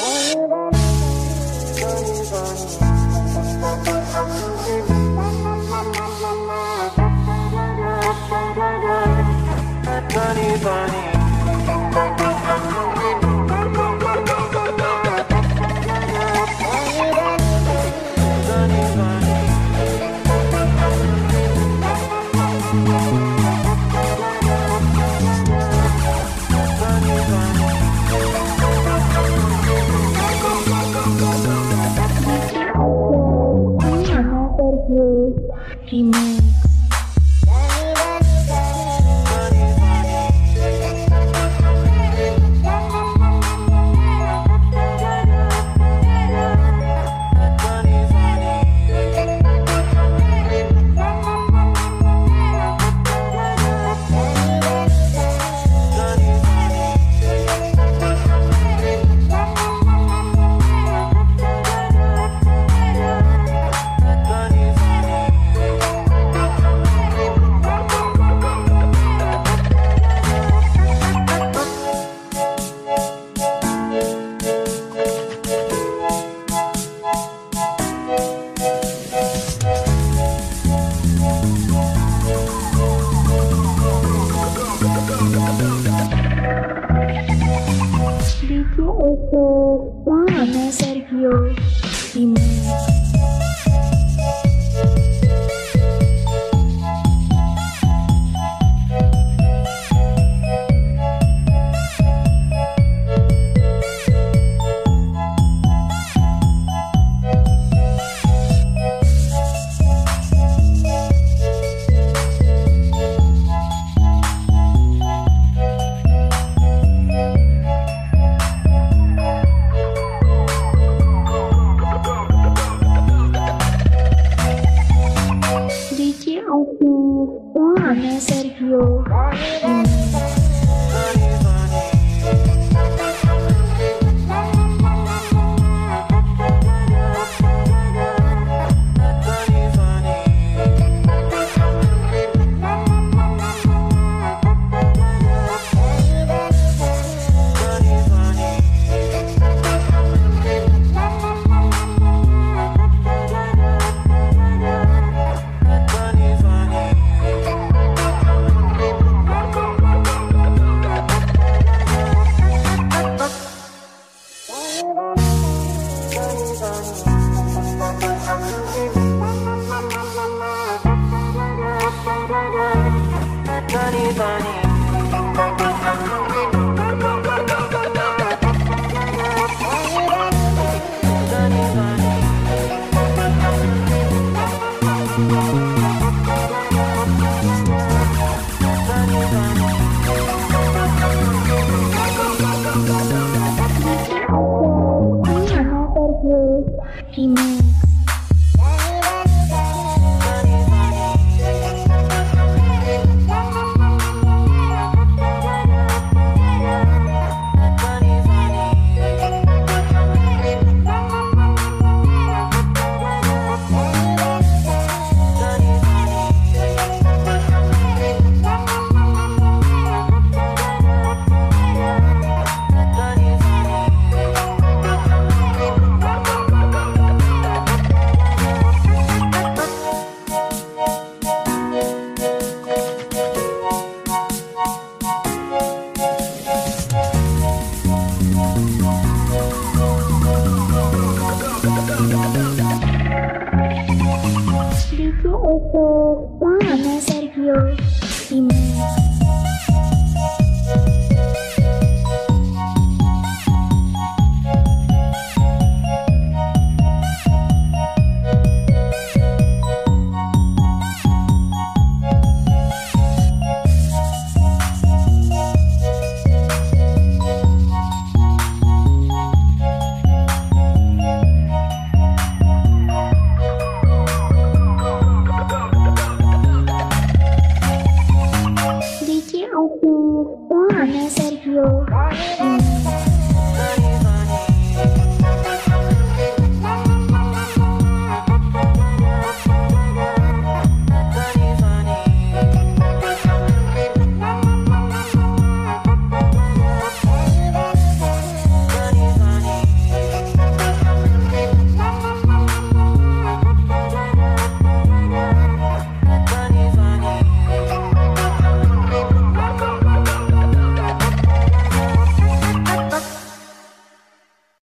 Remix Oso Ana Sergio Ana Sergio Remix Sergio Remix Hello.